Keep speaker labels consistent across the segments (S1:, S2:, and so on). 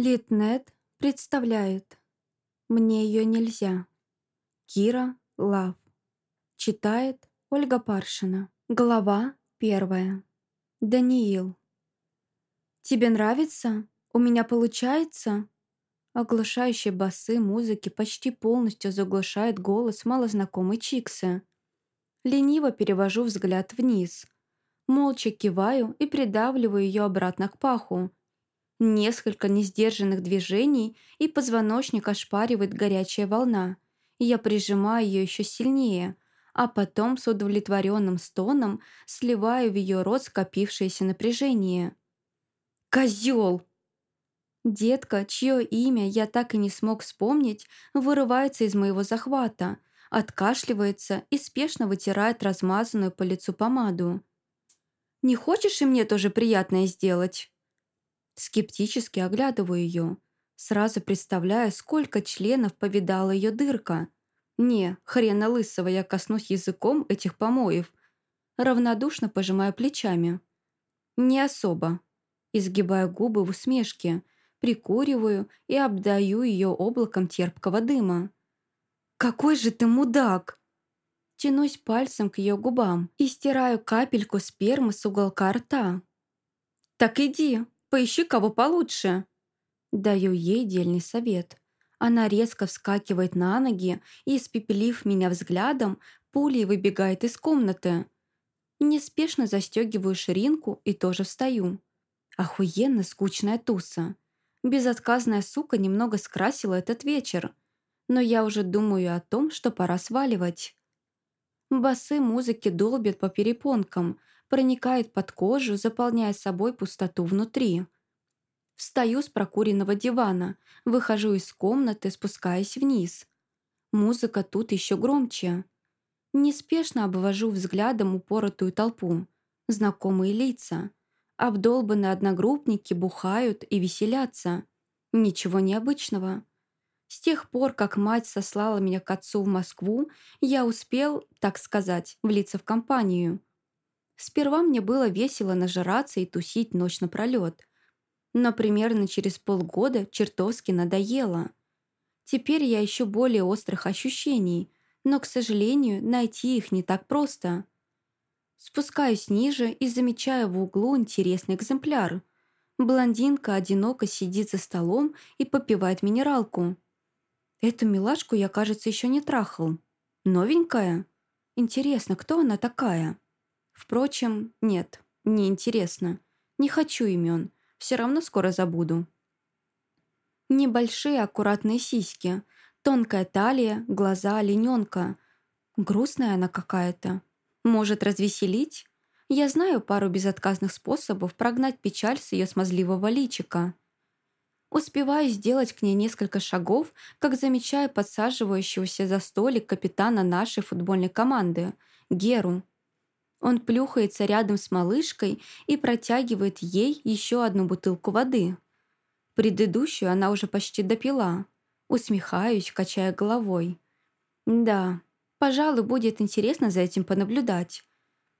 S1: Литнет представляет «Мне ее нельзя». Кира Лав. Читает Ольга Паршина. Глава первая. Даниил. «Тебе нравится? У меня получается?» Оглушающие басы музыки почти полностью заглушает голос малознакомой Чиксы. Лениво перевожу взгляд вниз. Молча киваю и придавливаю ее обратно к паху, Несколько несдержанных движений, и позвоночник ошпаривает горячая волна. Я прижимаю ее еще сильнее, а потом с удовлетворенным стоном сливаю в ее рот скопившееся напряжение. «Козел!» Детка, чье имя я так и не смог вспомнить, вырывается из моего захвата, откашливается и спешно вытирает размазанную по лицу помаду. «Не хочешь и мне тоже приятное сделать?» Скептически оглядываю ее, сразу представляя, сколько членов повидала ее дырка. Не, хрена лысого я коснусь языком этих помоев. Равнодушно пожимаю плечами. Не особо. Изгибаю губы в усмешке, прикуриваю и обдаю ее облаком терпкого дыма. «Какой же ты мудак!» Тянусь пальцем к ее губам и стираю капельку спермы с уголка рта. «Так иди, Поищи кого получше». Даю ей дельный совет. Она резко вскакивает на ноги и, испепелив меня взглядом, пулей выбегает из комнаты. Неспешно застегиваю ширинку и тоже встаю. Охуенно скучная туса. Безотказная сука немного скрасила этот вечер. Но я уже думаю о том, что пора сваливать. Басы музыки долбят по перепонкам, проникает под кожу, заполняя собой пустоту внутри. Встаю с прокуренного дивана, выхожу из комнаты, спускаясь вниз. Музыка тут еще громче. Неспешно обвожу взглядом упоротую толпу. Знакомые лица. Обдолбанные одногруппники бухают и веселятся. Ничего необычного. С тех пор, как мать сослала меня к отцу в Москву, я успел, так сказать, влиться в компанию. Сперва мне было весело нажираться и тусить ночь напролет. Но примерно через полгода чертовски надоело. Теперь я еще более острых ощущений, но, к сожалению, найти их не так просто. Спускаюсь ниже и замечаю в углу интересный экземпляр. Блондинка одиноко сидит за столом и попивает минералку. Эту милашку я, кажется, еще не трахал. Новенькая? Интересно, кто она такая? Впрочем, нет, не интересно. Не хочу имен, все равно скоро забуду. Небольшие аккуратные сиськи, тонкая талия, глаза олененка. Грустная она какая-то. Может развеселить? Я знаю пару безотказных способов прогнать печаль с ее смазливого личика. Успеваю сделать к ней несколько шагов, как замечаю подсаживающегося за столик капитана нашей футбольной команды, Геру. Он плюхается рядом с малышкой и протягивает ей еще одну бутылку воды. Предыдущую она уже почти допила. Усмехаюсь, качая головой. Да, пожалуй, будет интересно за этим понаблюдать.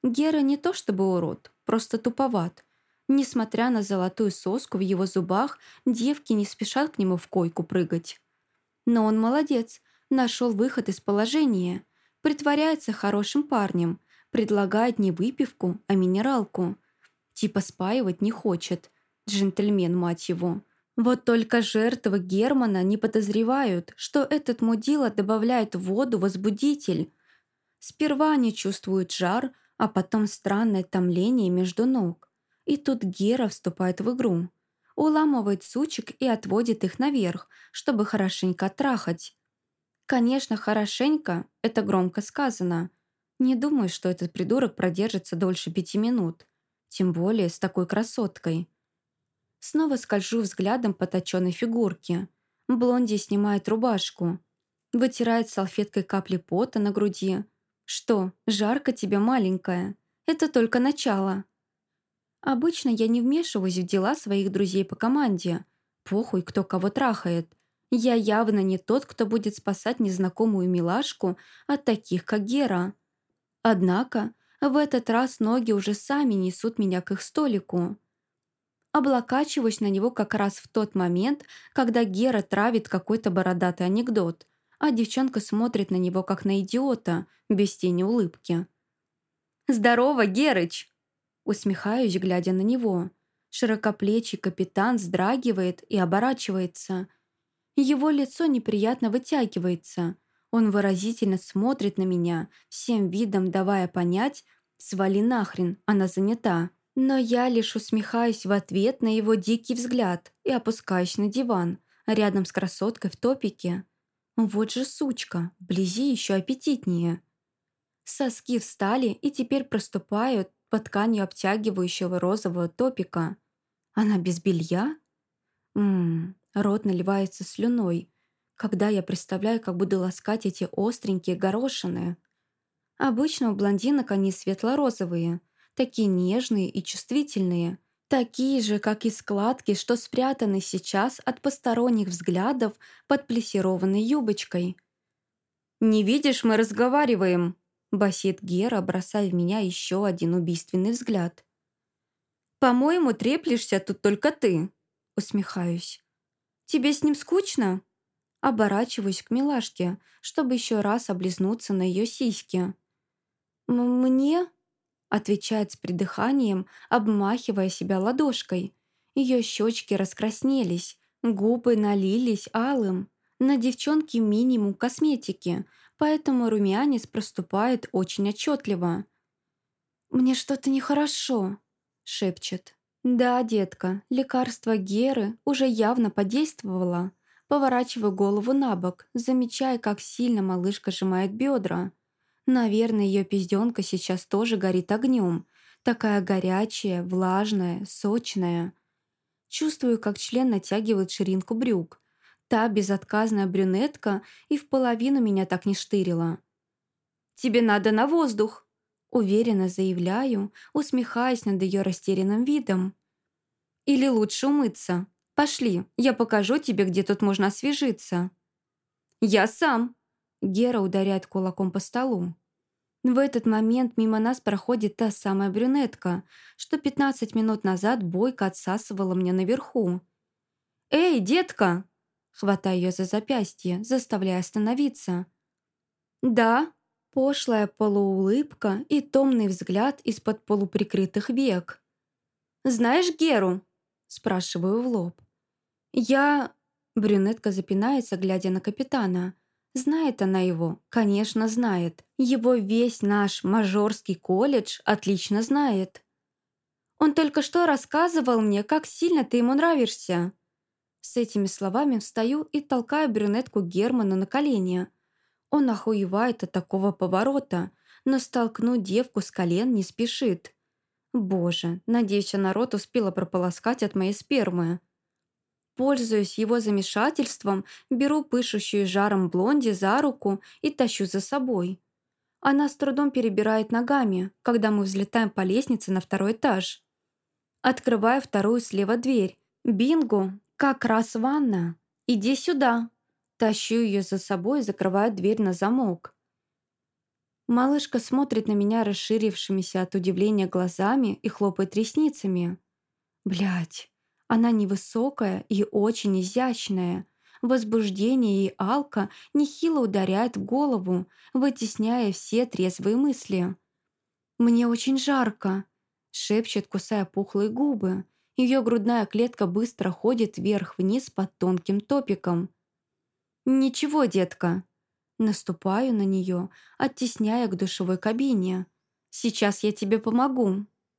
S1: Гера не то чтобы урод, просто туповат. Несмотря на золотую соску в его зубах, девки не спешат к нему в койку прыгать. Но он молодец, нашел выход из положения. Притворяется хорошим парнем – Предлагает не выпивку, а минералку. Типа спаивать не хочет. Джентльмен, мать его. Вот только жертвы Германа не подозревают, что этот мудила добавляет в воду возбудитель. Сперва они чувствуют жар, а потом странное томление между ног. И тут Гера вступает в игру. Уламывает сучек и отводит их наверх, чтобы хорошенько трахать. Конечно, хорошенько – это громко сказано. Не думаю, что этот придурок продержится дольше пяти минут. Тем более с такой красоткой. Снова скольжу взглядом по точенной фигурке. Блонди снимает рубашку. Вытирает салфеткой капли пота на груди. «Что, жарко тебе, маленькая? Это только начало». Обычно я не вмешиваюсь в дела своих друзей по команде. Похуй, кто кого трахает. Я явно не тот, кто будет спасать незнакомую милашку от таких, как Гера. Однако в этот раз ноги уже сами несут меня к их столику. Облокачиваюсь на него как раз в тот момент, когда Гера травит какой-то бородатый анекдот, а девчонка смотрит на него как на идиота, без тени улыбки. «Здорово, Герыч!» Усмехаюсь, глядя на него. Широкоплечий капитан вздрагивает и оборачивается. Его лицо неприятно вытягивается. Он выразительно смотрит на меня, всем видом давая понять «свали нахрен, она занята». Но я лишь усмехаюсь в ответ на его дикий взгляд и опускаюсь на диван, рядом с красоткой в топике. Вот же сучка, вблизи еще аппетитнее. Соски встали и теперь проступают под тканью обтягивающего розового топика. Она без белья? Ммм, рот наливается слюной, когда я представляю, как буду ласкать эти остренькие горошины. Обычно у блондинок они светло-розовые, такие нежные и чувствительные, такие же, как и складки, что спрятаны сейчас от посторонних взглядов под плессированной юбочкой. «Не видишь, мы разговариваем», басит Гера, бросая в меня еще один убийственный взгляд. «По-моему, треплешься тут только ты», усмехаюсь. «Тебе с ним скучно?» Оборачиваюсь к милашке, чтобы еще раз облизнуться на ее сиськи. «Мне?» отвечает с придыханием, обмахивая себя ладошкой. Ее щечки раскраснелись, губы налились алым. На девчонке минимум косметики, поэтому румянец проступает очень отчетливо. «Мне что-то нехорошо», — шепчет. «Да, детка, лекарство Геры уже явно подействовало». Поворачиваю голову на бок, замечая, как сильно малышка сжимает бедра. Наверное, ее пизденка сейчас тоже горит огнем. Такая горячая, влажная, сочная. Чувствую, как член натягивает ширинку брюк, Та безотказная брюнетка и в половину меня так не штырила. «Тебе надо на воздух!» Уверенно заявляю, усмехаясь над ее растерянным видом. «Или лучше умыться. Пошли, я покажу тебе, где тут можно освежиться». «Я сам!» Гера ударяет кулаком по столу. В этот момент мимо нас проходит та самая брюнетка, что 15 минут назад бойко отсасывала мне наверху. «Эй, детка!» хватая ее за запястье, заставляя остановиться. «Да», пошлая полуулыбка и томный взгляд из-под полуприкрытых век. «Знаешь Геру?» спрашиваю в лоб. «Я...» Брюнетка запинается, глядя на капитана. Знает она его, конечно, знает. Его весь наш мажорский колледж отлично знает. Он только что рассказывал мне, как сильно ты ему нравишься. С этими словами встаю и толкаю брюнетку Германа на колени. Он охуевает от такого поворота, но столкнуть девку с колен не спешит. Боже, надеюсь, народ успела прополоскать от моей спермы. Пользуясь его замешательством, беру пышущую жаром блонди за руку и тащу за собой. Она с трудом перебирает ногами, когда мы взлетаем по лестнице на второй этаж. Открываю вторую слева дверь. Бинго, «Как раз ванна. Иди сюда». Тащу ее за собой и закрываю дверь на замок. Малышка смотрит на меня расширившимися от удивления глазами и хлопает ресницами. Блять, она невысокая и очень изящная. Возбуждение и алка нехило ударяет в голову, вытесняя все трезвые мысли. «Мне очень жарко», — шепчет, кусая пухлые губы. Ее грудная клетка быстро ходит вверх-вниз под тонким топиком. «Ничего, детка». Наступаю на нее, оттесняя к душевой кабине. «Сейчас я тебе помогу».